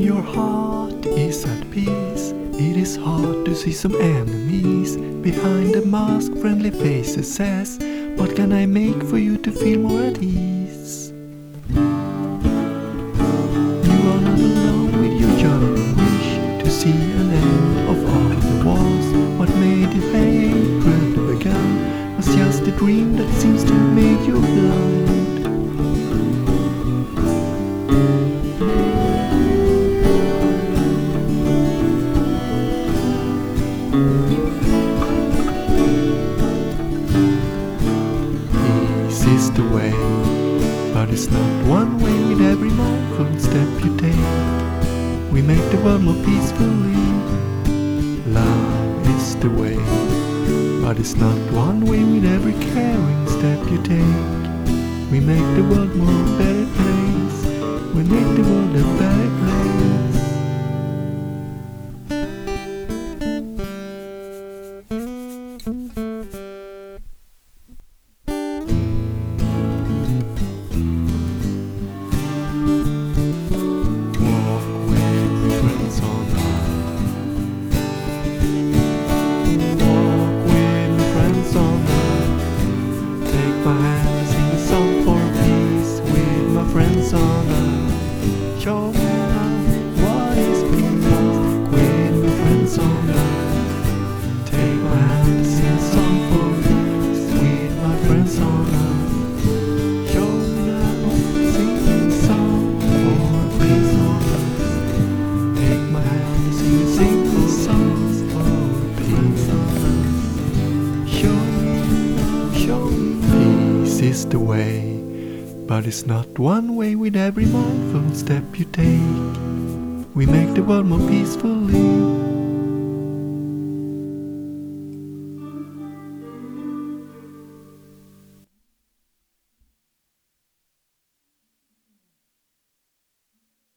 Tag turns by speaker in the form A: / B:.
A: Your heart is at peace, it is hard to see some enemies behind the mask. Friendly faces says, What can I make for you to feel more at ease? You are not alone with your yearning wish to see an end of all the wars. What made the hatred begun was just a dream that seems to made you blind. But it's not one way with every mindful step you take. We make the world more peacefully. Love is the way, but it's not one way with every caring step you take. We make the world more better place. We make the world a hand, sing a song for peace with my friends on earth. Show is the way, but it's not one way with every mindful step you take. We make the world more peacefully.